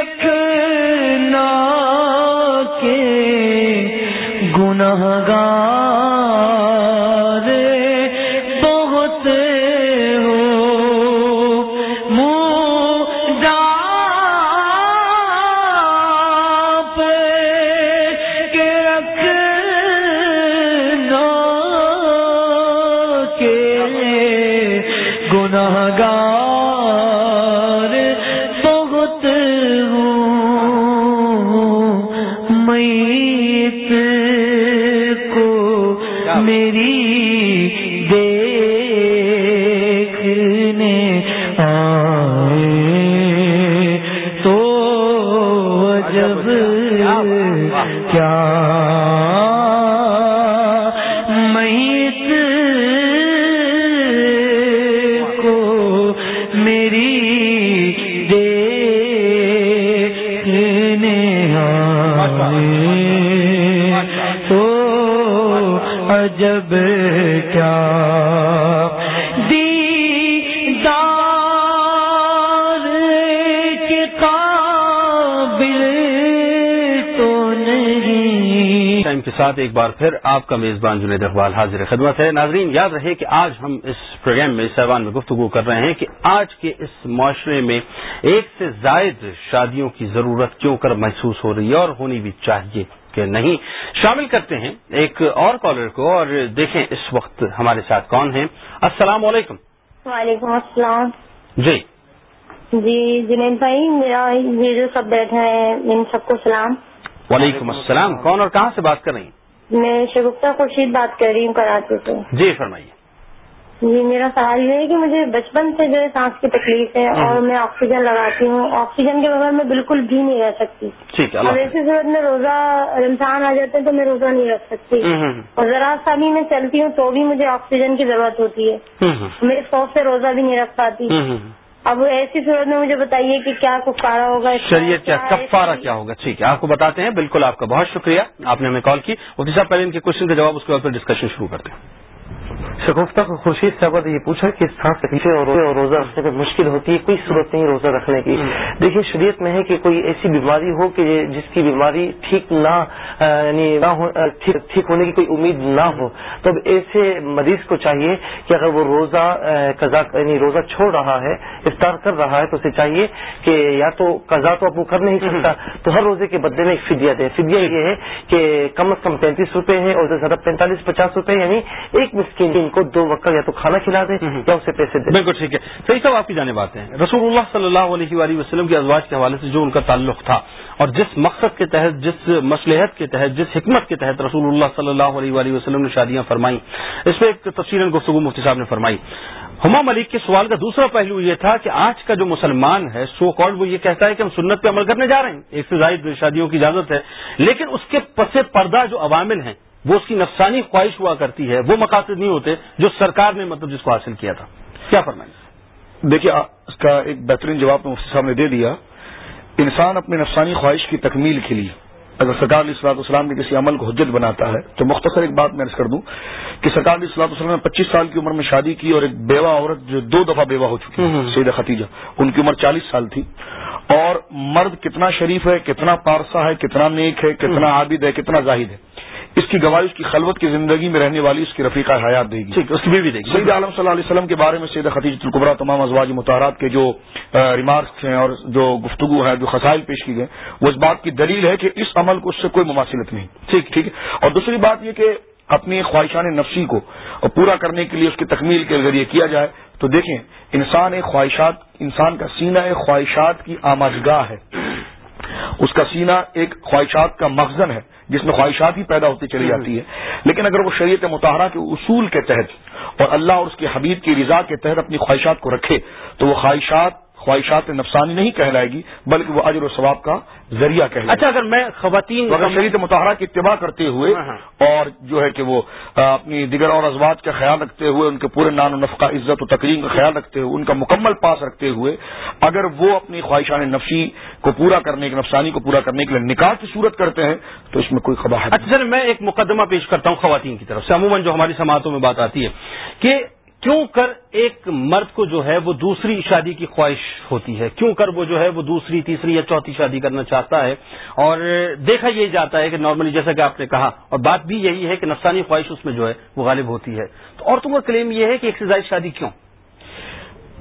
رکھ ٹائم کے ساتھ ایک بار پھر آپ کا میزبان جنید اقبال حاضر خدمت ہے۔ ناظرین، یاد رہے کہ آج ہم اس پروگرام میں سیوان میں گفتگو کر رہے ہیں کہ آج کے اس معاشرے میں ایک سے زائد شادیوں کی ضرورت کیوں کر محسوس ہو رہی ہے اور ہونی بھی چاہیے۔ کہ نہیں شامل کرتے ہیں ایک اور کالر کو اور دیکھیں اس وقت ہمارے ساتھ کون ہیں۔ السلام علیکم۔ وعلیکم السلام۔ جی۔ جی جنید بھائی میرا یہ جو سب بیٹھا ہے ان سب کو سلام۔ وعلیکم السلام۔ کون اور کہاں سے بات کر رہی ہیں؟ میں شگفتہ خورشید بات کر رہی ہوں کراچی سے۔ جی فرمائیے۔ جی میرا سوال یہ ہے کہ مجھے بچپن سے جو ہے سانس کی تکلیف ہے اور میں آکسیجن لگاتی ہوں۔ آکسیجن کے بغیر میں بالکل بھی نہیں رہ سکتی۔ ٹھیک ہے اور ایسی صورت میں روزہ رمضان آ جاتے ہیں تو میں روزہ نہیں رکھ سکتی۔ اور ذرا سا بھی میں چلتی ہوں تو بھی مجھے آکسیجن کی ضرورت ہوتی ہے۔ میں سوچ سے روزہ بھی نہیں رکھ پاتی۔ اب ایسی صورت میں مجھے بتائیے کہ کیا کفارہ ہوگا شریعت کیا کفارہ کیا ہوگا؟ ٹھیک ہے آپ کو بتاتے ہیں۔ بالکل آپ کا بہت شکریہ۔ آپ نے ہمیں کال کی۔ وکیل صاحب پہلے ان کے کوشچن کا جواب اس کے بعد پھر ڈسکشن شروع کرتے ہیں۔ شگفتہ خورشید صاحبہ نے یہ پوچھا کہ سانس تکلیفیں اور روزہ رکھنے میں مشکل ہوتی ہے کوئی صورت نہیں روزہ رکھنے کی۔ دیکھیے شریعت میں ہے کہ کوئی ایسی بیماری ہو کہ جس کی بیماری ٹھیک نہ یعنی نہ ٹھیک ہونے کی کوئی امید نہ ہو تو اب ایسے مریض کو چاہیے کہ اگر وہ روزہ یعنی روزہ چھوڑ رہا ہے افطار کر رہا ہے تو اسے چاہیے کہ یا تو قزا تو اب وہ کر نہیں سکتا تو ہر روزے کے بدلے میں ایک فدیہ دے۔ فدیہ یہ ہے کہ کم از کم پینتیس روپے ہے اور زیادہ پینتالیس پچاس روپے یعنی ایک مسکین کو دو وقت یا تو کھانا کھلا دیں یا اسے پیسے دیں بالکل ٹھیک ہے۔ صحیح صاحب آپ کی جانے بات ہیں۔ رسول اللہ صلی اللہ علیہ وآلہ وسلم کے ازواج کے حوالے سے جو ان کا تعلق تھا اور جس مقصد کے تحت جس مسلحت کے تحت جس حکمت کے تحت رسول اللہ صلی اللہ علیہ وآلہ وسلم نے شادیاں فرمائی اس میں ایک تفصیل گفتگو مفتی صاحب نے فرمائی۔ ہما ملک کے سوال کا دوسرا پہلو یہ تھا کہ آج کا جو مسلمان ہے سو کال وہ یہ کہتا ہے کہ ہم سنت پہ عمل کرنے جا رہے ہیں۔ ایک سے زائد شادیوں کی اجازت ہے لیکن اس کے پس پردہ جو عوامل ہیں وہ اس کی نفسانی خواہش ہوا کرتی ہے وہ مقاصد نہیں ہوتے جو سرکار نے مطلب جس کو حاصل کیا تھا۔ کیا فرمائیں؟ دیکھیے اس کا ایک بہترین جواب مفتی صاحب نے دے دیا۔ انسان اپنی نفسانی خواہش کی تکمیل کے لیے اگر سرکار علیہ السلاط والسلام نے کسی عمل کو حجت بناتا ہے تو مختصر ایک بات میں کر دوں کہ سرکار علیہ السلاط والسلام نے پچیس سال کی عمر میں شادی کی اور ایک بیوہ عورت جو دو دفعہ بیوہ ہو چکی ہے سید ختیجہ ان کی عمر چالیس سال تھی۔ اور مرد کتنا شریف ہے کتنا پارسا ہے کتنا نیک ہے کتنا عابد ہے کتنا زاہد ہے۔ اس کی گواہی اس کی خلوت کی زندگی میں رہنے والی اس کی رفیقہ حیات دے گی۔ ٹھیک اس کی بھی دے گی۔ سید عالم صلی اللہ علیہ وسلم کے بارے میں سید خطیج القبرا تمام ازواج متحرات کے جو ریمارکس ہیں اور جو گفتگو ہے جو خسائل پیش کی گئے وہ اس بات کی دلیل ہے کہ اس عمل کو اس سے کوئی مماثلت نہیں۔ ٹھیک۔ ٹھیک اور دوسری بات یہ کہ اپنی خواہشان نفسی کو پورا کرنے کے لیے اس کی تکمیل کے ذریعے کیا جائے تو دیکھیں انسان ایک خواہشات انسان کا سینہ ایک خواہشات کی آماجگاہ ہے۔ اس کا سینہ ایک خواہشات کا مخزن ہے۔ جس میں خواہشات ہی پیدا ہوتی چلی جاتی ہے لیکن اگر وہ شریعت مطالعہ کے اصول کے تحت اور اللہ اور اس کے حبیب کی رضا کے تحت اپنی خواہشات کو رکھے تو وہ خواہشات خواہشات نفسانی نہیں کہلائے گی بلکہ وہ اجر و ثواب کا ذریعہ کہلائے اچھا اگر میں خواتین اگر شریعت مطالعہ کی اتباع کرتے ہوئے ہاں، ہاں۔ اور جو ہے کہ وہ اپنی دیگر اور ازواج کا خیال رکھتے ہوئے ان کے پورے نان و نفقہ عزت و تقریم کا خیال رکھتے ہوئے ان کا مکمل پاس رکھتے ہوئے اگر وہ اپنی خواہشان نفسی کو پورا کرنے کے نفسانی کو پورا کرنے کے لیے نکاح کی صورت کرتے ہیں تو اس میں کوئی خبر ہے اچھا سر میں ایک مقدمہ پیش کرتا ہوں خواتین کی طرف سے عموماً جو ہماری سماعتوں میں بات آتی ہے کہ کیوں کر ایک مرد کو جو ہے وہ دوسری شادی کی خواہش ہوتی ہے؟ کیوں کر وہ جو ہے وہ دوسری، تیسری یا چوتھی شادی کرنا چاہتا ہے؟ اور دیکھا یہ جاتا ہے کہ نارملی جیسا کہ آپ نے کہا، اور بات بھی یہی ہے کہ نفسانی خواہش اس میں جو ہے وہ غالب ہوتی ہے۔ تو عورتوں کا کلیم یہ ہے کہ ایک سے زائد شادی کیوں؟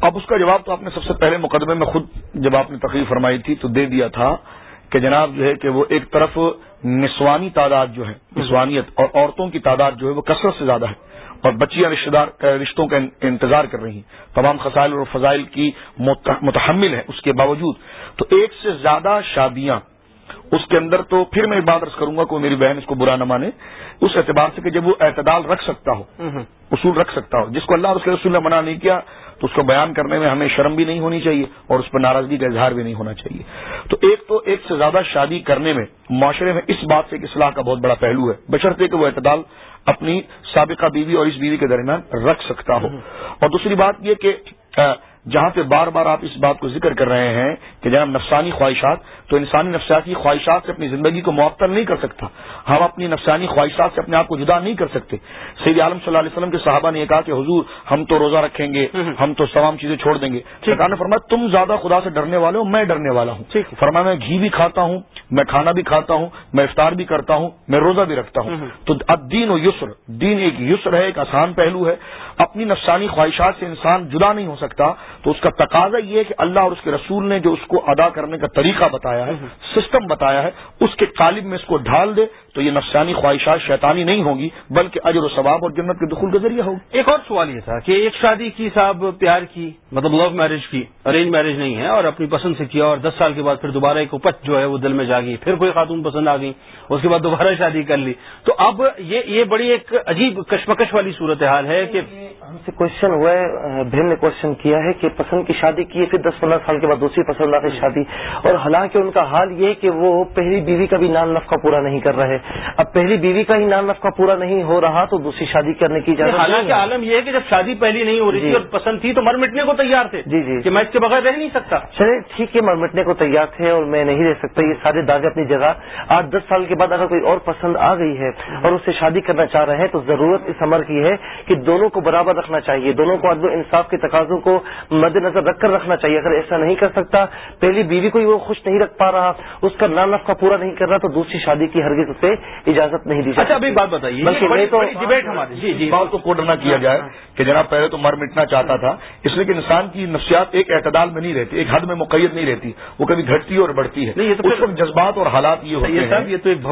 اب اس کا جواب تو آپ نے سب سے پہلے مقدمے میں خود جب آپ نے تقریب فرمائی تھی تو دے دیا تھا کہ جناب جو ہے کہ وہ ایک طرف نسوانی تعداد جو ہے، نسوانیت اور عورتوں کی تعداد جو ہے وہ کثرت سے زیادہ ہے۔ اور بچیاں رشتے دار رشتوں کا انتظار کر رہی ہیں۔ تمام خسائل اور فضائل کی متحمل ہیں اس کے باوجود۔ تو ایک سے زیادہ شادیاں اس کے اندر تو پھر میں بات رس کروں گا کہ میری بہن اس کو برا نہ مانے اس اعتبار سے کہ جب وہ اعتدال رکھ سکتا ہو اصول رکھ سکتا ہو جس کو اللہ اور اس کے رسول نے منع نہیں کیا تو اس کو بیان کرنے میں ہمیں شرم بھی نہیں ہونی چاہیے اور اس پر ناراضگی کا اظہار بھی نہیں ہونا چاہیے۔ تو ایک تو ایک سے زیادہ شادی کرنے میں معاشرے میں اس بات سے ایک اصلاح کا بہت بڑا پہلو ہے۔ بشرطے کہ وہ اعتدال اپنی سابقہ بیوی اور اس بیوی کے درمیان رکھ سکتا ہو۔ اور دوسری بات یہ کہ جہاں پہ بار بار آپ اس بات کو ذکر کر رہے ہیں کہ جناب نفسانی خواہشات تو انسانی نفسیاتی خواہشات سے اپنی زندگی کو معطل نہیں کر سکتا۔ ہم اپنی نفسانی خواہشات سے اپنے آپ کو جدا نہیں کر سکتے۔ سید عالم صلی اللہ علیہ وسلم کے صحابہ نے یہ کہا کہ حضور ہم تو روزہ رکھیں گے ہم تو تمام چیزیں چھوڑ دیں گے۔ نے فرمایا تم زیادہ خدا سے ڈرنے والے ہو میں ڈرنے والا ہوں۔ فرمایا میں گھی بھی کھاتا ہوں میں کھانا بھی کھاتا ہوں میں افطار بھی کرتا ہوں میں روزہ بھی رکھتا ہوں۔ تو اب دین و یسر دین ایک یسر ہے ایک آسان پہلو ہے۔ اپنی نفسانی خواہشات سے انسان جدا نہیں ہو سکتا تو اس کا تقاضا یہ ہے کہ اللہ اور اس کے رسول نے جو اس کو ادا کرنے کا طریقہ بتایا ہے سسٹم بتایا ہے اس کے قالب میں اس کو ڈھال دے تو یہ نفسانی خواہشات شیطانی نہیں ہوگی بلکہ اجر و ثواب اور جنت کے دخول کا ذریعہ ہوگی۔ ایک اور سوال یہ تھا کہ ایک شادی کی صاحب پیار کی مطلب لو میرج کی ارینج میرج نہیں ہے اور اپنی پسند سے کیا اور دس سال کے بعد پھر دوبارہ ایک اپت جو ہے وہ دل میں جاگی پھر کوئی خاتون پسند آ گئی اس کے بعد دوبارہ شادی کر لی۔ تو اب یہ یہ بڑی ایک عجیب کشمکش والی صورتحال ہے کہ ہم سے کوشچن ہوا ہے بہن نے کوشچن کیا ہے کہ پسند کی شادی کی پھر دس پندرہ سال کے بعد دوسری پسند آتی شادی۔ اور حالانکہ ان کا حال یہ کہ وہ پہلی بیوی کا بھی نان نفقہ پورا نہیں کر رہے۔ اب پہلی بیوی کا ہی نان نفقہ پورا نہیں ہو رہا تو دوسری شادی کرنے کی اجازت حالانکہ عالم یہ ہے کہ جب شادی پہلی نہیں ہو رہی تھی جی۔ اور پسند تھی تو مر مٹنے کو تیار تھے۔ جی جی۔ کہ میں اس کے بغیر رہ نہیں سکتا۔ چلے ٹھیک ہے مر مٹنے کو تیار تھے اور میں نہیں رہ سکتا یہ سارے داغے اپنی جگہ۔ آٹھ دس سال کے بعد اگر کوئی اور پسند آ گئی ہے اور اس سے شادی کرنا چاہ رہے ہیں تو ضرورت اس عمر کی ہے کہ دونوں کو برابر رکھنا چاہیے۔ دونوں کو عدل و انصاف کے تقاضوں کو مد نظر رکھ کر رکھنا چاہیے۔ اگر ایسا نہیں کر سکتا پہلی بیوی کو ہی وہ خوش نہیں رکھ پا رہا اس کا نام نفقہ پورا نہیں کر رہا تو دوسری شادی کی ہرگز اسے اجازت نہیں دی اچھا ابھی بات بتائیے ڈبیٹ ہماری۔ جی جی بات کو کوڈ نہ کیا جائے کہ جناب پہلے تو مر مٹنا چاہتا تھا اس لیے کہ انسان کی نفسیات ایک اعتدال میں نہیں رہتی ایک حد میں مقید نہیں رہتی وہ کبھی گھٹتی اور بڑھتی ہے۔ اس وقت جذبات اور حالات یہ ہوتے ہیں۔ یہ تو ایک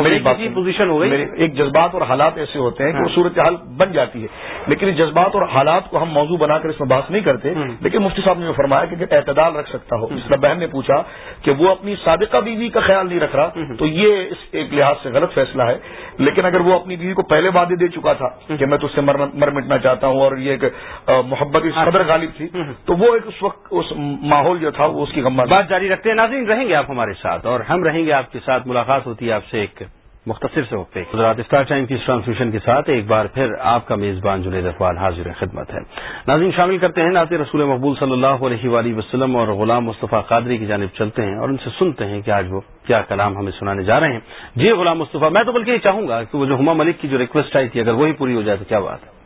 پوزیشن ہو گئی۔ ایک جذبات اور حالات ایسے ہوتے ہیں کہ وہ ہاں۔ صورتحال بن جاتی ہے۔ لیکن جذبات اور حالات کو ہم موضوع بنا کر اس میں بات نہیں کرتے لیکن مفتی صاحب نے فرمایا کہ اعتدال رکھ سکتا ہو اس بہن نے پوچھا کہ وہ اپنی سابقہ بیوی کا خیال نہیں رکھ رہا تو یہ اس ایک لحاظ سے غلط فیصلہ ہے۔ لیکن اگر وہ اپنی بیوی کو پہلے وعدے دے چکا تھا کہ میں تو اس سے مر مٹنا چاہتا ہوں اور یہ ایک محبت صدر غالب تھی تو وہ ایک اس وقت اس ماحول جو تھا وہ اس کی غمت بات جاری رکھتے ہیں۔ ناظرین رہیں گے آپ ہمارے ساتھ اور ہم رہیں گے آپ کے ساتھ ملاقات ہوتی ہے آپ سے ایک مختصر سے وقت گجرات اسٹار ٹائم کی ٹرانسمیشن کے ساتھ ایک بار پھر آپ کا میزبان جنید اقبال حاضر خدمت ہے۔ ناظرین شامل کرتے ہیں ناطر رسول مقبول صلی اللہ علیہ وآلہ وسلم اور غلام مصطفیٰ قادری کی جانب چلتے ہیں اور ان سے سنتے ہیں کہ آج وہ کیا کلام ہمیں سنانے جا رہے ہیں۔ جی غلام مصطفیٰ، میں تو بلکہ یہ چاہوں گا کہ وہ جو ہما ملک کی جو ریکویسٹ آئی تھی، اگر وہی پوری ہو جائے تو کیا بات ہے؟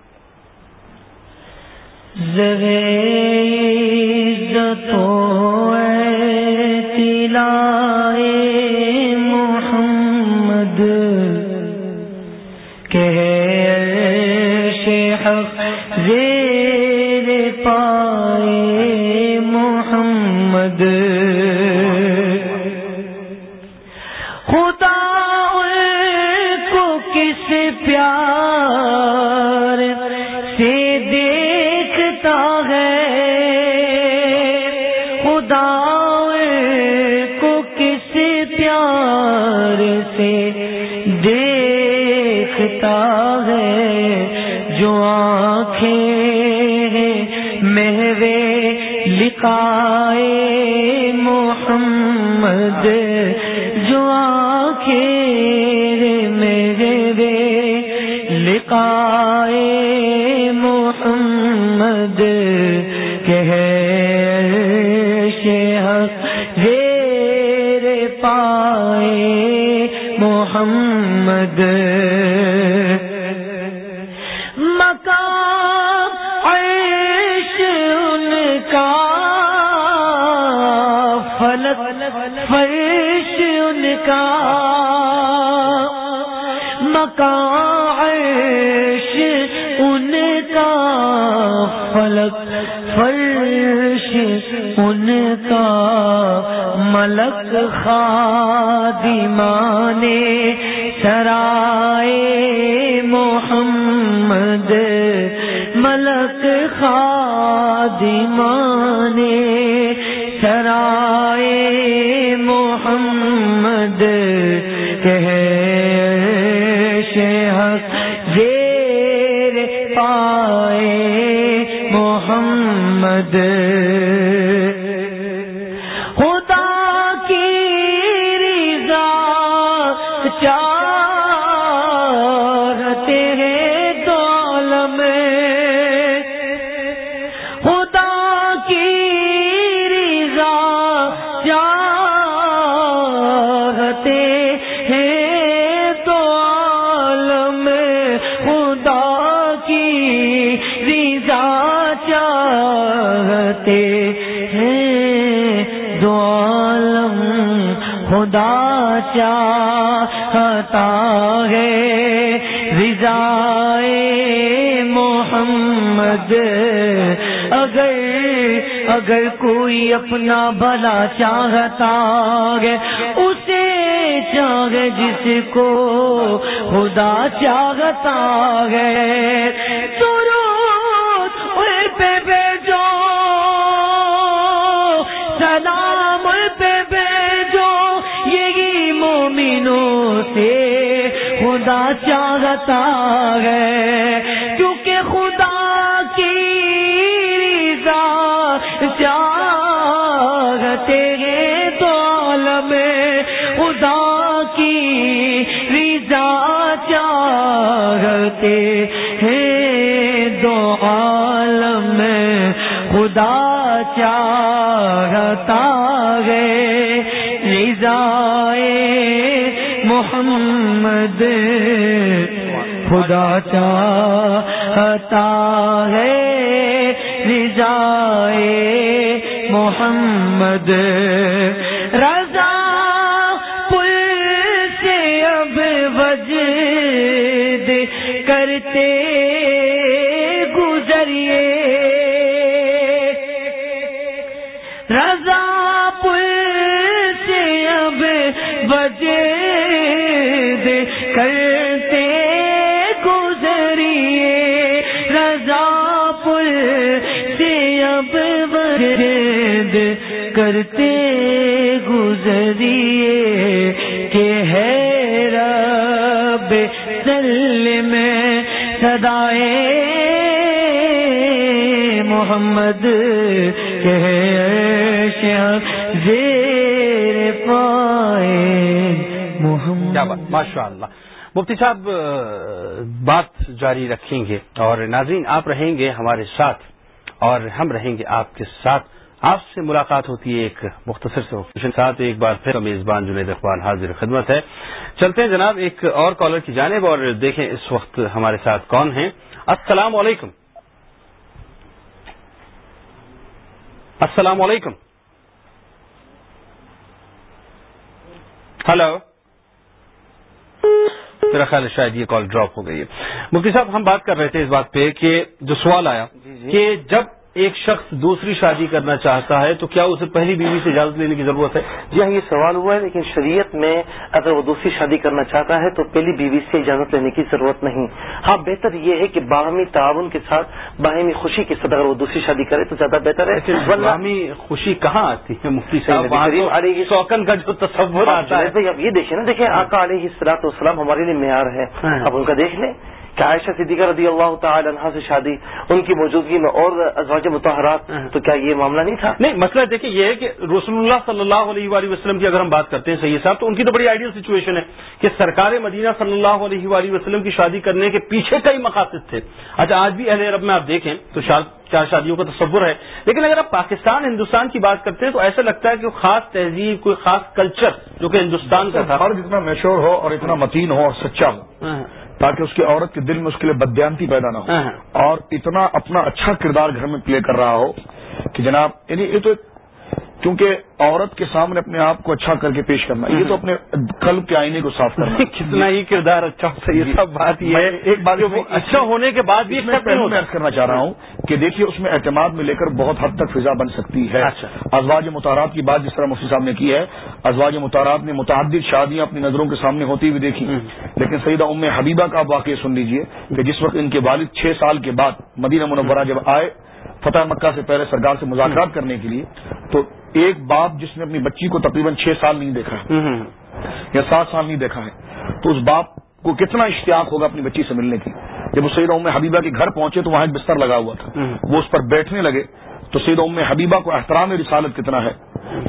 زیر خدا کو کس پیار سے دیکھتا ہے جو آنکھیں میرے لکھائے لکھا محمد۔ مکان عیش ان کا، فلک فرش ان کا۔ مکان عیش ان کا، فلک فرش ان کا۔ ملک خادمان سرائے خدا چاہتا ہے؟ رضا محمد، اگر اگر کوئی اپنا بھلا چاہتا ہے، اسے چاہے جس کو خدا چاہتا ہے۔ پہ بیجو خدا چاہتا ہے کیونکہ خدا کی رضا چاہتے ہیں تو عالم خدا کی رضا چاہتے ہیں دو عالم خدا چاہتا ہے۔ رضا محمد خدا چاہتا ہے رضائے محمد۔ رضا پل سے اب وجد کرتے گزریے۔ رضا محمد کہ زیر پائے محمد ماشاء اللہ مفتی صاحب بات جاری رکھیں گے اور ناظرین، آپ رہیں گے ہمارے ساتھ اور ہم رہیں گے آپ کے ساتھ۔ آپ سے ملاقات ہوتی ہے ایک مختصر سے ساتھ۔ ایک بار پھر میزبان جنید اقبال حاضر خدمت ہے۔ چلتے ہیں جناب، ایک اور کالر کی جانب اور دیکھیں اس وقت ہمارے ساتھ کون ہیں۔ السلام علیکم۔ السلام علیکم۔ ہلو میرا خیال ہے شاید یہ کال ڈراپ ہو گئی ہے۔ مفتی صاحب ہم بات کر رہے تھے اس بات پہ کہ جو سوال آیا جی، جی۔ کہ جب ایک شخص دوسری شادی کرنا چاہتا ہے تو کیا اسے پہلی بیوی سے اجازت لینے کی ضرورت ہے؟ جی ہاں یہ سوال ہوا ہے لیکن شریعت میں اگر وہ دوسری شادی کرنا چاہتا ہے تو پہلی بیوی سے اجازت لینے کی ضرورت نہیں۔ ہاں بہتر یہ ہے کہ باہمی تعاون کے ساتھ باہمی خوشی کے ساتھ اگر وہ دوسری شادی کرے تو زیادہ بہتر ہے۔ باہمی خوشی کہاں آتی ہے مفتی سے شوقن کا جو تصور آتا ہے۔ اب یہ دیکھیں نا دیکھیں آقا علیہ السلاط والسلام ہمارے لیے معیار ہے۔ ہاں۔ اب ان کا دیکھ لیں۔ کہ عائشہ صدیقہ رضی اللہ تعالی عنہ سے شادی ان کی موجودگی میں اور ازواج متحرات۔ تو کیا یہ معاملہ نہیں تھا؟ نہیں مسئلہ دیکھیں یہ ہے کہ رسول اللہ صلی اللہ علیہ وآلہ وسلم کی اگر ہم بات کرتے ہیں سید صاحب تو ان کی تو بڑی آئیڈیل سچویشن ہے کہ سرکار مدینہ صلی اللہ علیہ وآلہ وسلم کی شادی کرنے کے پیچھے کئی مقاصد تھے۔ اچھا آج بھی اہل عرب میں آپ دیکھیں تو چار شادیوں کا تصور ہے۔ لیکن اگر آپ پاکستان ہندوستان کی بات کرتے ہیں تو ایسا لگتا ہے کہ خاص تہذیب کوئی خاص کلچر جو کہ ہندوستان کا تھا۔ اتنا میشور ہو اور اتنا متین ہو اور سچا ہو۔ ہاں۔ تاکہ اس کی عورت کے دل میں اس کے لیے بدیانتی پیدا نہ ہو ہاں۔ اور اتنا اپنا اچھا کردار گھر میں پلے کر رہا ہو کہ جناب یعنی یہ تو کیونکہ عورت کے سامنے اپنے آپ کو اچھا کر کے پیش کرنا یہ تو اپنے قلب کے آئینے کو صاف کرنا۔ کتنا ہی کردار اچھا یہ جی۔ سب بات یہ ہے۔ ایک بات اچھا ہونے کے بعد بھی میں عرض کرنا چاہ رہا ہوں کہ دیکھیے اس میں اعتماد میں لے کر بہت حد تک فضا بن سکتی ہے۔ اچھا۔ ازواج متارات کی بات جس طرح مفتی صاحب نے کی ہے ازواج متارات نے متعدد شادیاں اپنی نظروں کے سامنے ہوتی ہوئی دیکھی۔ لیکن سیدہ ام حبیبہ کا واقعہ سن لیجیے کہ جس وقت ان کے والد چھ سال کے بعد مدینہ منورہ جب آئے فتح مکہ سے پہلے سرکار سے مذاکرات کرنے کے لیے تو ایک باپ جس نے اپنی بچی کو تقریباً چھ سال نہیں دیکھا ہے یا سات سال نہیں دیکھا ہے تو اس باپ کو کتنا اشتیاق ہوگا اپنی بچی سے ملنے کی؟ جب وہ سید ام حبیبہ کے گھر پہنچے تو وہاں ایک بستر لگا ہوا تھا۔ وہ اس پر بیٹھنے لگے۔ تو سید ام حبیبہ کو احترام رسالت کتنا ہے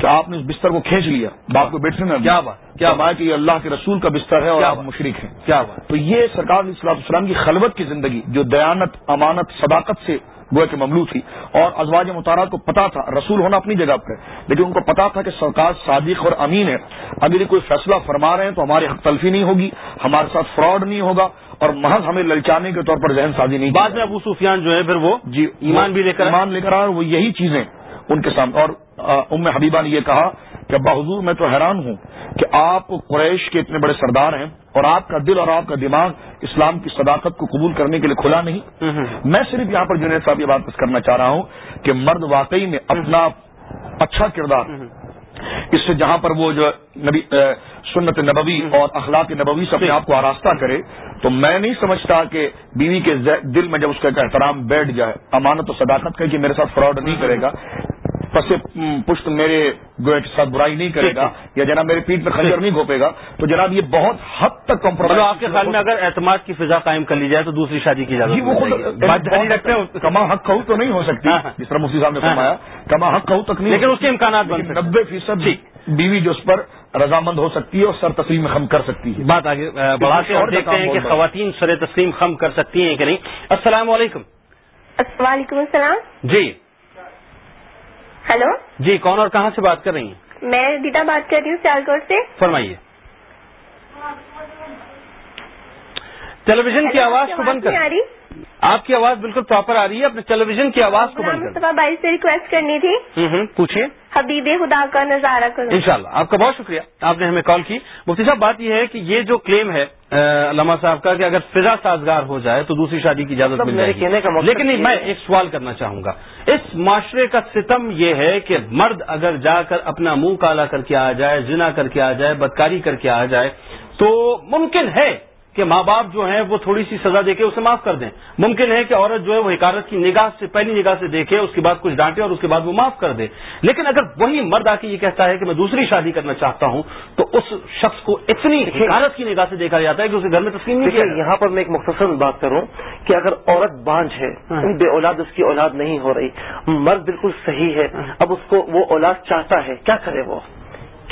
کہ آپ نے اس بستر کو کھینچ لیا۔ باپ کو بیٹھنے نہ کیا بات کیا بات۔ کہ یہ اللہ کے رسول کا بستر ہے اور آپ مشرق ہیں۔ کیا بات۔ تو یہ سرکار علیہ السلام کی خلوت کی زندگی جو دیانت امانت صداقت سے گویا کہ مملو تھی اور ازواج مطالعات کو پتا تھا رسول ہونا اپنی جگہ پہ لیکن ان کو پتا تھا کہ سرکار صادق اور امین ہے۔ اگر یہ کوئی فیصلہ فرما رہے ہیں تو ہماری حق تلفی نہیں ہوگی ہمارے ساتھ فراڈ نہیں ہوگا اور محض ہمیں للچانے کے طور پر ذہن سازی نہیں۔ بعد میں ابو سفیان جو ہے پھر وہ جی ایمان بھی لے کر ایمان لے کر آئے وہ یہی چیزیں ان کے سامنے اور ام حبیبہ نے یہ کہا کہ ابا حضور میں تو حیران ہوں کہ آپ قریش کے اتنے بڑے سردار ہیں اور آپ کا دل اور آپ کا دماغ اسلام کی صداقت کو قبول کرنے کے لیے کھلا نہیں۔ میں صرف یہاں پر جنید صاحب یہ بات کرنا چاہ رہا ہوں کہ مرد واقعی میں اپنا اچھا کردار اس سے جہاں پر وہ جو نبی سنت نبوی اور اخلاق نبوی سے اپنے آپ کو آراستہ کرے تو میں نہیں سمجھتا کہ بیوی کے دل میں جب اس کا احترام بیٹھ جائے امانت و صداقت کا کہ میرے ساتھ فراڈ نہیں کرے گا۔ پس پشت میرے گوئے کے ساتھ برائی نہیں کرے گا یا جناب میرے پیٹ میں خنجر نہیں گھوپے گا تو جناب یہ بہت حد تک کمپرومائز آپ کے خیال میں اگر اعتماد کی فضا قائم کر لی جائے تو دوسری شادی کی جائے جی کما حق کہوں تو نہیں ہو سکتی ہاں، ہاں۔ جس طرح مفتی صاحب نے فرمایا کما حق کہوں تک نہیں لیکن اس کے امکانات نبے فیصد بیوی جو اس پر رضامند ہو سکتی ہے اور سر تسلیم خم کر سکتی ہے۔ بات آگے بڑھاتے اور دیکھتے ہیں کہ خواتین سر تسلیم خم کر سکتی ہیں کہ نہیں۔ السلام علیکم۔ وعلیکم السلام۔ جی۔ ہیلو جی کون اور کہاں سے بات کر رہی ہیں؟ میں دیتا بات کر رہی ہوں سیالکوٹ سے۔ فرمائیے۔ ٹیلی ویژن کی آواز کو بند کر۔ آپ کی آواز بالکل پراپر آ رہی ہے اپنے ٹیلی ویژن کی آواز کو بند کر بھائی سے ریکویسٹ کرنی تھی۔ پوچھیے حبیب خدا کا نظارہ کرو۔ انشاءاللہ آپ کا بہت شکریہ۔ آپ نے ہمیں کال کی۔ مفتی صاحب بات یہ ہے کہ یہ جو کلیم ہے علامہ صاحب کا کہ اگر فضا سازگار ہو جائے تو دوسری شادی کی اجازت مل جائے گی۔ لیکن نہیں میں ایک سوال کرنا چاہوں گا۔ اس معاشرے کا ستم یہ ہے کہ مرد اگر جا کر اپنا منہ کالا کر کے آ جائے زنا کر کے آ جائے بدکاری کر کے آ جائے تو ممکن ہے کہ ماں باپ جو ہیں وہ تھوڑی سی سزا دے کے اسے معاف کر دیں۔ ممکن ہے کہ عورت جو ہے وہ حکارت کی نگاہ سے پہلی نگاہ سے دیکھے اس کے بعد کچھ ڈانٹے اور اس کے بعد وہ معاف کر دے۔ لیکن اگر وہی مرد آ کے یہ کہتا ہے کہ میں دوسری شادی کرنا چاہتا ہوں تو اس شخص کو اتنی حکارت کی نگاہ سے دیکھا جاتا ہے کہ اسے گھر میں تسلیم نہیں کیا یہاں پر میں ایک مختصر بات کروں کہ اگر عورت بانج ہے ہاں۔ بے اولاد اس کی اولاد نہیں ہو رہی مرد بالکل صحیح ہے اب اس کو وہ اولاد چاہتا ہے کیا کرے وہ؟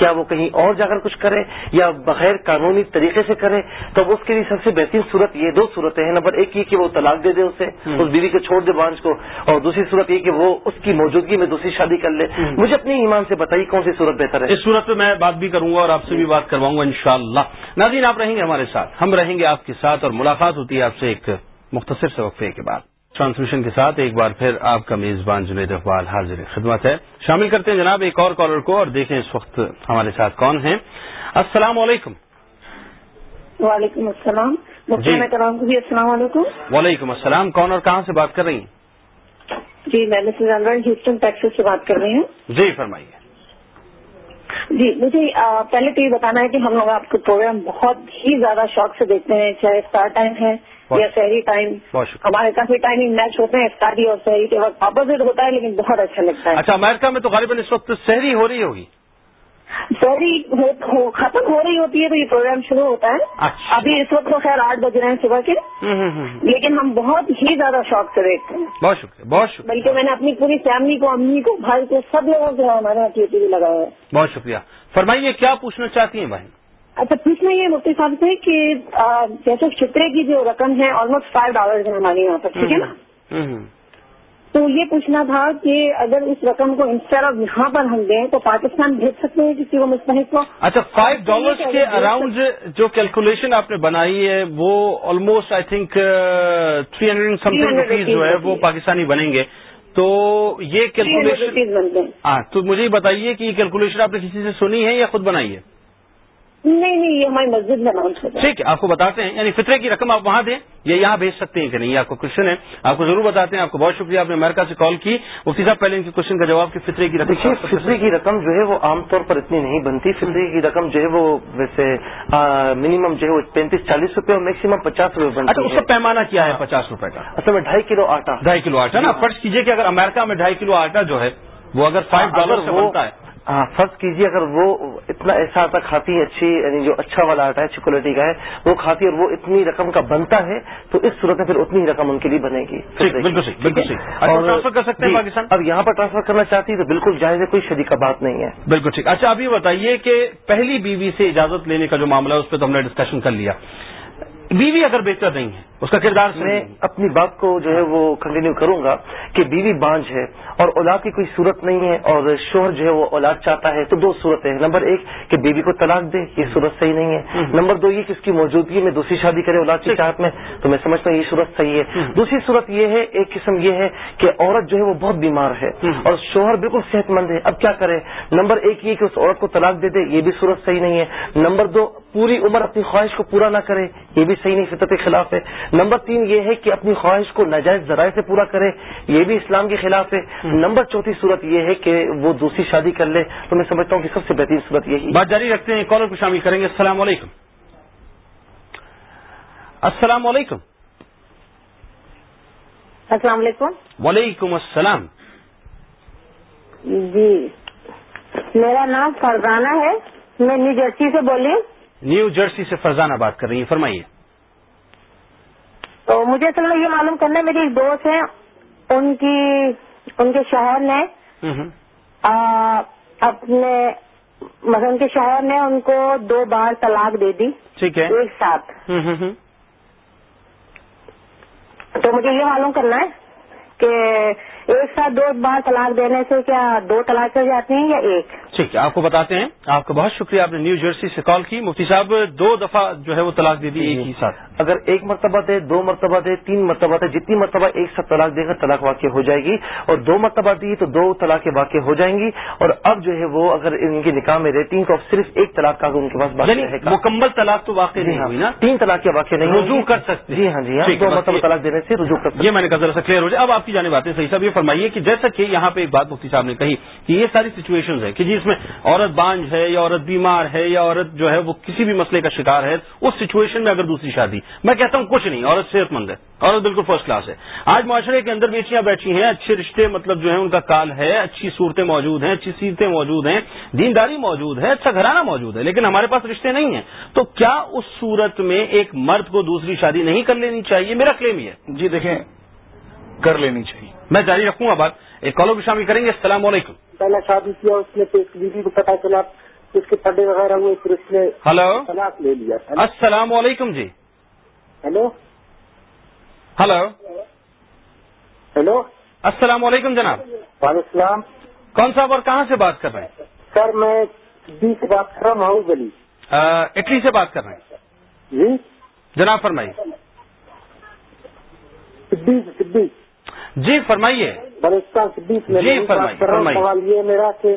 کیا وہ کہیں اور جا کر کچھ کرے یا بغیر قانونی طریقے سے کرے تو اس کے لیے سب سے بہترین صورت یہ دو صورتیں ہیں۔ نمبر ایک یہ کہ وہ طلاق دے دے اسے اس بیوی کو چھوڑ دے بانج کو اور دوسری صورت یہ کہ وہ اس کی موجودگی میں دوسری شادی کر لے۔ مجھے اپنی ایمان سے بتائیے کون سی صورت بہتر ہے؟ اس صورت میں میں بات بھی کروں گا اور آپ سے بھی بات کرواؤں گا انشاءاللہ۔ ناظرین آپ رہیں گے ہمارے ساتھ۔ ہم رہیں گے آپ کے ساتھ اور ملاقات ہوتی ہے آپ سے ایک مختصر سے وقفے کے بعد۔ ٹرانسمیشن کے ساتھ ایک بار پھر آپ کا میزبان جنید اقبال حاضر خدمت ہے۔ شامل کرتے ہیں جناب ایک اور کالر کو اور دیکھیں اس وقت ہمارے ساتھ کون ہیں۔ السلام علیکم۔ وعلیکم السلام۔ جی۔ السلام علیکم۔ وعلیکم السلام۔ کون اور کہاں سے بات کر رہی ہیں؟ جی میں مسز انور ہیوسٹن ٹیکسس سے بات کر رہی ہوں۔ جی فرمائیے۔ جی مجھے پہلے تو یہ بتانا ہے کہ ہم لوگ آپ کا پروگرام بہت ہی زیادہ شوق سے دیکھتے ہیں چاہے افطار ٹائم ہے یا شہری ٹائم ہمارے کافی ٹائمنگ میچ ہوتے ہیں افطاری اور شہری کے وقت اپوزٹ ہوتا ہے لیکن بہت اچھا لگتا ہے۔ اچھا امریکہ میں تو غالباً اس وقت شہری ہو رہی ہوگی۔ سوری ختم ہو رہی ہوتی ہے تو یہ پروگرام شروع ہوتا ہے۔ اچھا۔ ابھی اس وقت تو خیر آٹھ بج رہے ہیں صبح کے۔ لیکن ہم بہت ہی زیادہ شوق سے دیکھتے ہیں۔ بہت شکریہ بہت شکریہ۔ بلکہ میں نے اپنی پوری فیملی کو امی کو بھائی کو سب لوگوں سے ہمارے یہاں ٹی وی لگا ہوا ہے۔ بہت شکریہ۔ فرمائیے کیا پوچھنا چاہتی ہیں بھائی؟ اچھا پوچھنا یہ مفتی صاحب سے کہ جیسے فطرے کی جو رقم ہے آلموسٹ فائیو ڈالر ہے ہمارے یہاں پر ٹھیک ہے نا؟ تو یہ پوچھنا تھا کہ اگر اس رقم کو انسٹر آف یہاں پر ہم دیں تو پاکستان بھیج سکتے ہیں کسی کو مستحق کو؟ اچھا فائیو ڈالرس کے اراؤنڈ جو کیلکولیشن آپ نے بنائی ہے وہ almost I think three hundred rupees جو ہے وہ پاکستانی بنیں گے۔ تو یہ کیلکولیشن ہاں تو مجھے بتائیے کہ یہ کیلکولیشن آپ نے کسی سے سنی ہے یا خود بنائی ہے؟ نہیں نہیں یہ ہماری مسجد میں اناؤنس ہوتا ہے ٹھیک ہے آپ کو بتاتے ہیں یعنی فطرے کی رقم آپ وہاں دیں یا یہاں بھیج سکتے ہیں کہ نہیں یہ آپ کو کوشچن ہے۔ آپ کو ضرور بتاتے ہیں آپ کو بہت شکریہ آپ نے امریکہ سے کال کی۔ مفتی صاحب پہلے ان کے کوشچن کا جواب کہ فطرے کی رقم فطرے کی رقم جو ہے وہ عام طور پر اتنی نہیں بنتی۔ فطرے کی رقم جو ہے وہ ویسے منیمم جو ہے وہ پینتیس چالیس روپے اور میکسیمم پچاس روپے بنتی اچھا اس کا پیمانہ کیا ہے پچاس روپے کا؟ اصل میں ڈھائی کلو آٹا۔ ڈھائی کلو آٹا نا فرض کیجیے کہ اگر امریکہ میں ڈھائی کلو آٹا جو ہے وہ اگر فائیو ڈالر سے بنتا ہے۔ ہاں فرض کیجیے اگر وہ اتنا ایسا آٹا کھاتی ہے اچھی یعنی جو اچھا والا آٹا ہے اچھی کوالٹی کا ہے وہ کھاتی ہے اور وہ اتنی رقم کا بنتا ہے تو اس صورت میں پھر اتنی ہی رقم ان کے لیے بنے گی۔ بالکل ہیں پاکستان؟ اب یہاں پر ٹرانسفر کرنا چاہتی ہے تو بالکل جائز ہے کوئی شدید کا بات نہیں ہے۔ بالکل ٹھیک۔ اچھا ابھی بتائیے کہ پہلی بیوی سے اجازت لینے کا جو معاملہ ہے اس پہ تو ہم نے ڈسکشن کر لیا۔ بیوی اگر بہتر نہیں ہے اس کا کردار میں اپنی بات کو جو ہے وہ کنٹینیو کروں گا کہ بیوی بانج ہے اور اولاد کی کوئی صورت نہیں ہے اور شوہر جو ہے وہ اولاد چاہتا ہے تو دو صورتیں ہیں۔ نمبر ایک کہ بیوی کو طلاق دے یہ صورت صحیح نہیں ہے۔ نمبر دو یہ کہ اس کی موجودگی میں دوسری شادی کرے اولاد کی چاہت میں تو میں سمجھتا ہوں یہ صورت صحیح ہے۔ دوسری صورت یہ ہے ایک قسم یہ ہے کہ عورت جو ہے وہ بہت بیمار ہے اور شوہر بالکل صحت مند ہے۔ اب کیا کرے؟ نمبر ایک یہ کہ اس عورت کو طلاق دے دے یہ بھی صورت صحیح نہیں ہے۔ نمبر دو پوری عمر اپنی خواہش کو پورا نہ کرے یہ بھی صحیح نہیں فطرت کے خلاف ہے۔ نمبر تین یہ ہے کہ اپنی خواہش کو ناجائز ذرائع سے پورا کرے یہ بھی اسلام کے خلاف ہے۔ نمبر چوتھی صورت یہ ہے کہ وہ دوسری شادی کر لے۔ تو میں سمجھتا ہوں کہ سب سے بہترین صورت یہی بات جاری رکھتے ہیں کالر کو شامل کریں گے۔ السلام علیکم۔ السلام علیکم۔ السلام علیکم۔ وعلیکم السلام۔ جی۔ میرا نام فرزانہ ہے۔ میں نیو جرسی سے بولی ہوں۔ نیو جرسی سے فرزانہ بات کر رہی ہیں۔ فرمائیے۔ تو مجھے اصل میں یہ معلوم کرنا ہے میری ایک دوست ہیں ان کی ان کے شوہر نے اپنے مطلب ان کے شوہر نے ان کو دو بار طلاق دے دی ٹھیک ہے۔ ایک ساتھ۔ تو مجھے یہ معلوم کرنا ہے کہ ایک ساتھ دو بار طلاق دینے سے کیا دو طلاق ہو جاتی ہیں یا ایک؟ ٹھیک ہے آپ کو بتاتے ہیں۔ آپ کا بہت شکریہ آپ نے نیو جرسی سے کال کی۔ مفتی صاحب دو دفعہ جو ہے وہ طلاق دے دی ایک ہی ساتھ۔ اگر ایک مرتبہ دے دو مرتبہ دے تین مرتبہ دے جتنی مرتبہ ایک ساتھ طلاق دے گا طلاق واقع ہو جائے گی۔ اور دو مرتبہ دی تو دو طلاق واقع ہو جائیں گی۔ اور اب جو ہے وہ اگر ان کے نکاح میں ریٹنگ کا صرف ایک طلاق کا ان کے پاس باقی یعنی رہے گا مکمل طلاق تو واقع نہیں ہوئی نا؟ تین طلاق کے واقع نہیں رجوع کر سکتے جی ہاں جی ہاں۔ دو مرتبہ طلاق دینے سے رجوع کر سکتے یہ میں نے کہا ذرا سا کلیئر ہو جائے۔ اب آپ کی جانب آتے ہیں۔ صحیح صاحب یہ فرمائیے کہ جیسا کہ یہاں پہ ایک بات مفتی صاحب نے کہی کہ یہ ساری سچویشن ہے کہ جی اس میں عورت بانج ہے یا عورت بیمار ہے یا عورت جو ہے وہ کسی بھی مسئلے کا شکار ہے اس سچویشن میں اگر دوسری شادی میں کہتا ہوں کچھ نہیں عورت صحت مند ہے عورت بالکل فرسٹ کلاس ہے۔ آج معاشرے کے اندر بیٹیاں بیٹھی ہیں اچھے رشتے مطلب جو ہے ان کا کال ہے اچھی صورتیں موجود ہیں اچھی سیرتیں موجود ہیں دینداری موجود ہے اچھا گھرانہ موجود ہے لیکن ہمارے پاس رشتے نہیں ہیں۔ تو کیا اس صورت میں ایک مرد کو دوسری شادی نہیں کر لینی چاہیے؟ میرا کلیم یہ ہے۔ جی دیکھیں کر لینی چاہیے۔ میں جاری رکھوں گا بات۔ ایک کالوں کو شامل کریں گے السلام علیکم۔ پہلا شادی کیا اس ایک بیوی کو پتا چلا اس کے پردے وغیرہ ہوئے پھر اس نے ہلو۔ طلاق لے لیا۔ السلام علیکم جی۔ Hello hello. ہیلو السلام علیکم جناب۔ وعلیکم السلام۔ کون صاحب اور کہاں سے بات کر رہے ہیں؟ سر میں بی سے بات کر رہا ہوں گلی۔ اٹلی سے بات کر رہے ہیں۔ جی؟ جناب فرمائیے۔ جی فرمائیے۔ بلوچستان صدیق میں جی، میں فرمائیے،۔ سوال یہ میرا کہ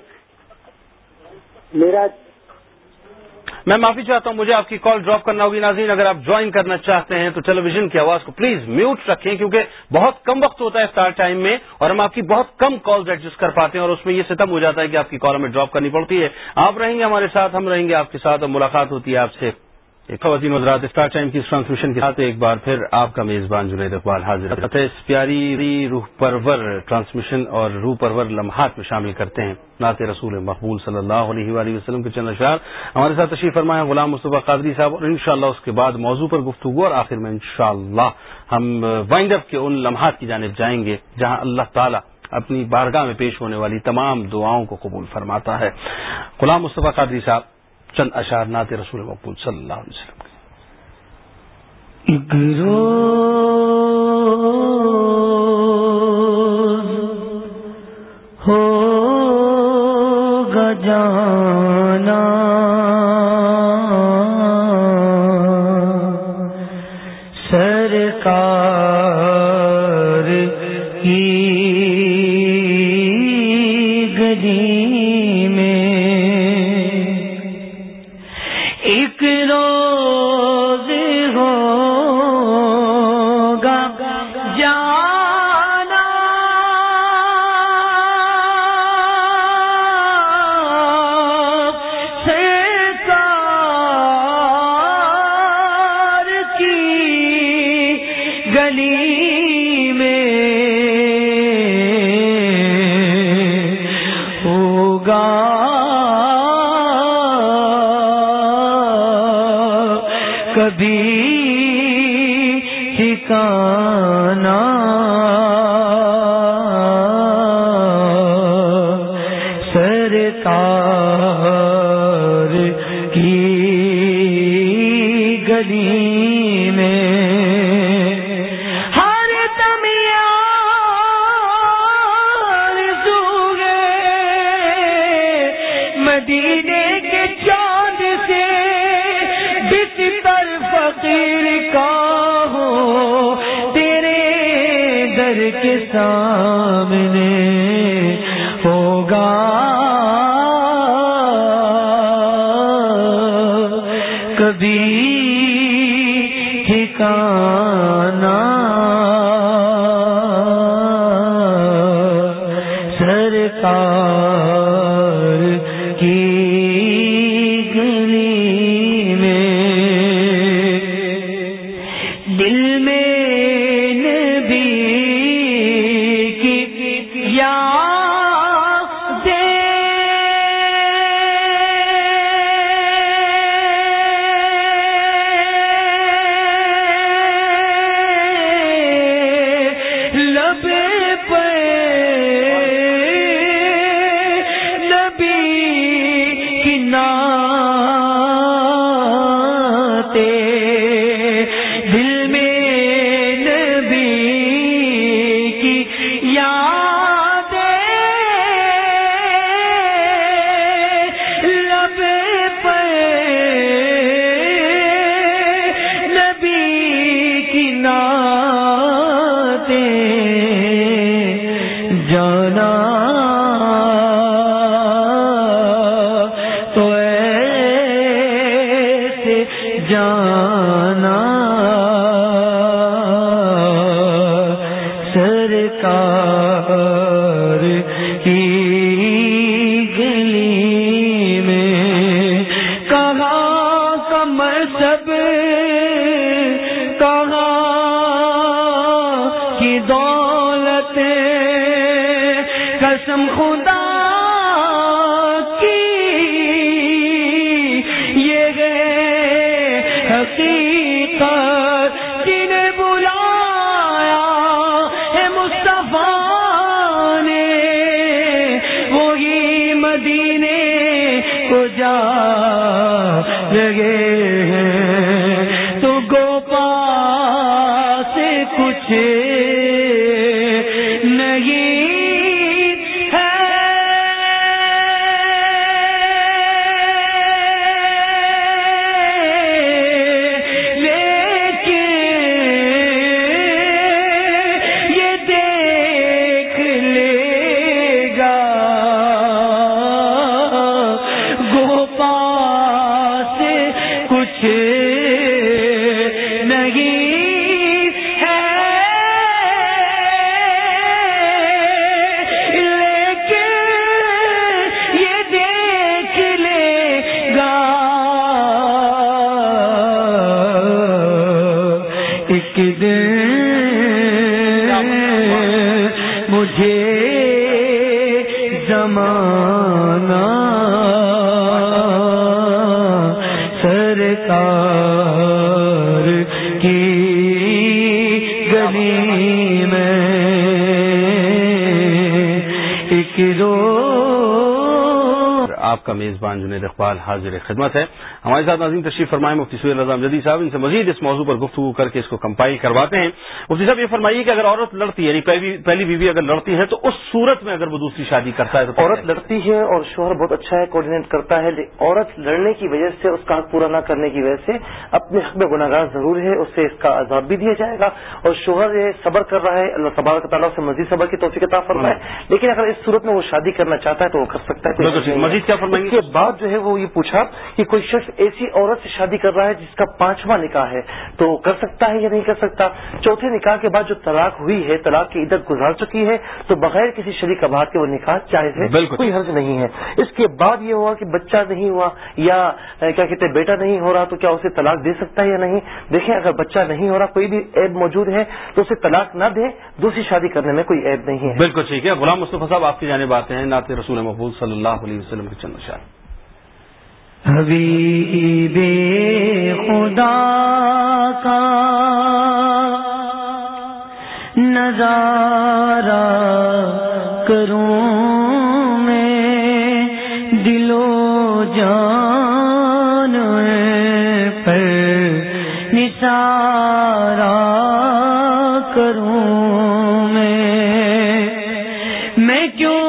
میرا میں معافی چاہتا ہوں مجھے آپ کی کال ڈراپ کرنا ہوگی۔ ناظرین اگر آپ جوائن کرنا چاہتے ہیں تو ٹیلی ویژن کی آواز کو پلیز میوٹ رکھیں کیونکہ بہت کم وقت ہوتا ہے اسٹار ٹائم میں اور ہم آپ کی بہت کم کالز ایڈجسٹ کر پاتے ہیں اور اس میں یہ ستم ہو جاتا ہے کہ آپ کی کال ہمیں ڈراپ کرنی پڑتی ہے۔ آپ رہیں گے ہمارے ساتھ ہم رہیں گے آپ کے ساتھ اور ملاقات ہوتی ہے آپ سے۔ خواتین حضرات اسٹار ٹائم کی ٹرانسمیشن کے ساتھ ایک بار پھر آپ کا میزبان جنید اقبال حاضر اس پیاری روح پرور ٹرانسمیشن اور روح پرور لمحات میں شامل کرتے ہیں۔ نعت رسول مقبول صلی اللہ علیہ وآلہ وسلم کے چند اشعار۔ ہمارے ساتھ تشریف فرمائے غلام مصطفیٰ قادری صاحب اور انشاءاللہ اس کے بعد موضوع پر گفتگو اور آخر میں انشاءاللہ ہم وائنڈ اپ کے ان لمحات کی جانب جائیں گے جہاں اللہ تعالی اپنی بارگاہ میں پیش ہونے والی تمام دعاؤں کو قبول فرماتا ہے۔ غلام مصطفیٰ قادری صاحب چند اشار نات رسول مقبول صلی اللہ علیہ وسلم ہو گجانا کبھی ٹھکانہ جانا حاضر خدمت ہے۔ ہمارے ساتھ ناظرین تشریف فرمائے مفتی سید رضا جدید صاحب، ان سے مزید اس موضوع پر گفتگو کر کے اس کو کمپائل کرواتے ہیں۔ مفتی صاحب، یہ فرمائیے کہ اگر عورت لڑتی ہے یعنی پہلی بیوی اگر لڑتی ہے تو اس صورت میں اگر وہ دوسری شادی کرتا ہے تو عورت لڑتی ہے اور شوہر بہت اچھا ہے کوآڈینیٹ کرتا ہے عورت لڑنے کی وجہ سے اس کا حق پورا نہ کرنے کی وجہ سے اپنے حق میں گناگار ضرور ہے اس سے اس کا عذاب بھی دیا جائے گا۔ اور شوہر یہ صبر کر رہا ہے اللہ تبارک تعالیٰ سے مزید صبر کی توفیق عطا فرمائے۔ لیکن اگر اس صورت میں وہ شادی کرنا چاہتا ہے تو وہ کر سکتا ہے مزید کیا فرمائیں اس کے بعد جو ہے وہ یہ پوچھا کہ کوئی شخص ایسی عورت سے شادی کر رہا ہے جس کا پانچواں نکاح ہے تو کر سکتا ہے یا نہیں کر سکتا؟ چوتھے نکاح کے بعد جو طلاق ہوئی ہے طلاق کی عدت گزار چکی ہے تو بغیر کسی شریک آباد کے وہ نکاح جائز ہے بالکل۔ کوئی حرض نہیں ہے۔ اس کے بعد یہ ہوا کہ بچہ نہیں ہوا یا کیا کہتے ہیں بیٹا نہیں ہو رہا تو کیا اسے طلاق دے سکتا ہے یا نہیں؟ دیکھیں اگر بچہ نہیں ہو رہا کوئی بھی عیب موجود ہے تو اسے طلاق نہ دے دوسری شادی کرنے میں کوئی عیب نہیں ہے۔ بالکل ٹھیک ہے۔ غلام مصطفیٰ صاحب آپ کی جانب آتے ہیں نعت رسول محبوب صلی اللہ علیہ وسلم کے چند شاہ حبیب خدا کا نظارہ کروں میں دلو جان پر نثارا کروں میں میں کیوں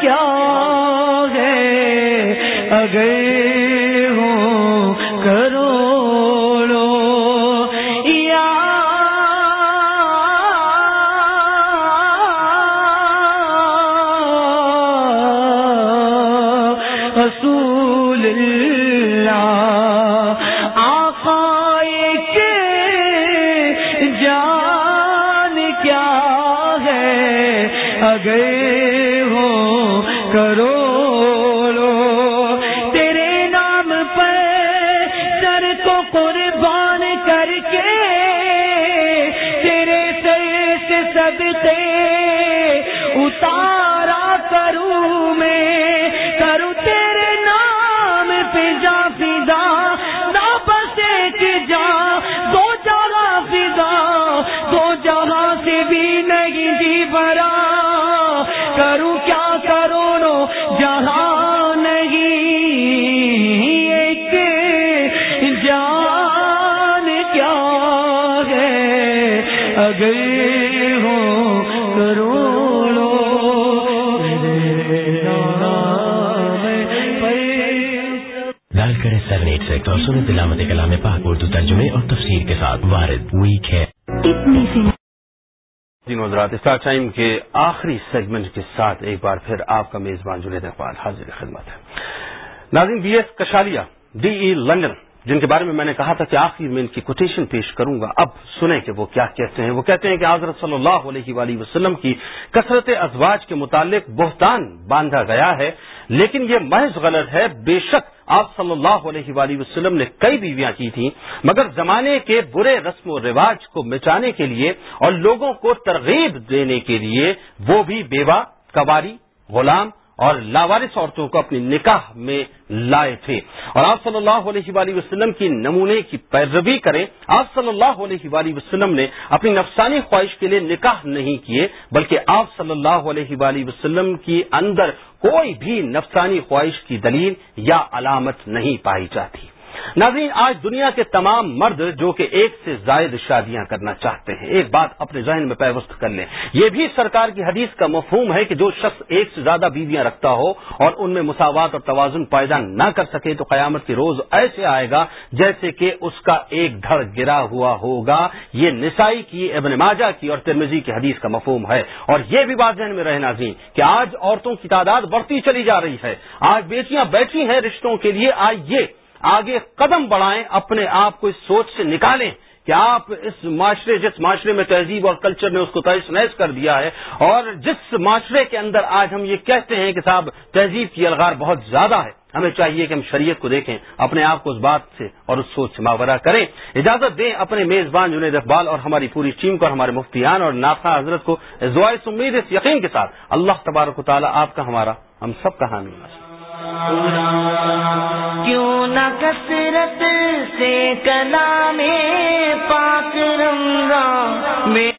کیا ہے؟ اگر اگر ہو کروڑو لال کرے سرنیٹ سیکٹ اور سنت علامت کلام پاک اردو ترجمے اور تفسیر کے ساتھ وارد ویک ہے۔ دن حضرات اسٹار ٹائم کے آخری سیگمنٹ کے ساتھ ایک بار پھر آپ کا میزبان جنید اقبال حاضر خدمت ہے۔ ناظرین بی ایس کشالیا ڈی ای لنڈن جن کے بارے میں میں نے کہا تھا کہ آخر میں ان کی کوٹیشن پیش کروں گا اب سنیں کہ وہ کیا کہتے ہیں۔ وہ کہتے ہیں کہ حضرت صلی اللہ علیہ وآلہ وسلم کی کثرت ازواج کے متعلق بہتان باندھا گیا ہے، لیکن یہ محض غلط ہے۔ بے شک آپ صلی اللہ علیہ وآلہ وسلم نے کئی بیویاں کی تھیں، مگر زمانے کے برے رسم و رواج کو مٹانے کے لیے اور لوگوں کو ترغیب دینے کے لیے وہ بھی بیوہ، کواری، غلام اور لاوارث عورتوں کو اپنی نکاح میں لائے تھے۔ اور آپ صلی اللہ علیہ وآلہ وسلم کی نمونے کی پیروی کریں، آپ صلی اللہ علیہ وآلہ وسلم نے اپنی نفسانی خواہش کے لیے نکاح نہیں کیے، بلکہ آپ صلی اللہ علیہ وآلہ وسلم کی اندر کوئی بھی نفسانی خواہش کی دلیل یا علامت نہیں پائی جاتی۔ ناظرین، آج دنیا کے تمام مرد جو کہ ایک سے زائد شادیاں کرنا چاہتے ہیں، ایک بات اپنے ذہن میں پیوست کر لیں۔ یہ بھی سرکار کی حدیث کا مفہوم ہے کہ جو شخص ایک سے زیادہ بیویاں رکھتا ہو اور ان میں مساوات اور توازن پیدا نہ کر سکے، تو قیامت کے روز ایسے آئے گا جیسے کہ اس کا ایک گھر گرا ہوا ہوگا۔ یہ نسائی کی، ابن ماجہ کی اور ترمزی کی حدیث کا مفہوم ہے۔ اور یہ بھی بات ذہن میں رہے ناظرین کہ آج عورتوں کی تعداد بڑھتی چلی جا رہی ہے۔ آج بیٹیاں بیٹھی ہیں رشتوں کے لیے آج یہ آگے قدم بڑھائیں، اپنے آپ کو اس سوچ سے نکالیں کہ آپ اس معاشرے، جس معاشرے میں تہذیب اور کلچر نے اس کو تیش نیس کر دیا ہے، اور جس معاشرے کے اندر آج ہم یہ کہتے ہیں کہ صاحب، تہذیب کی الغار بہت زیادہ ہے، ہمیں چاہیے کہ ہم شریعت کو دیکھیں، اپنے آپ کو اس بات سے اور اس سوچ سے ماورہ کریں۔ اجازت دیں اپنے میزبان جنید اقبال اور ہماری پوری ٹیم کو اور ہمارے مفتیان اور نافا حضرت کو امید اس یقین کے ساتھ۔ اللہ تبارک و تعالیٰ آپ کا، ہمارا، ہم سب کا حامی۔ ہونا کیوں نہ کثرت سے کلام پاک رمضان میں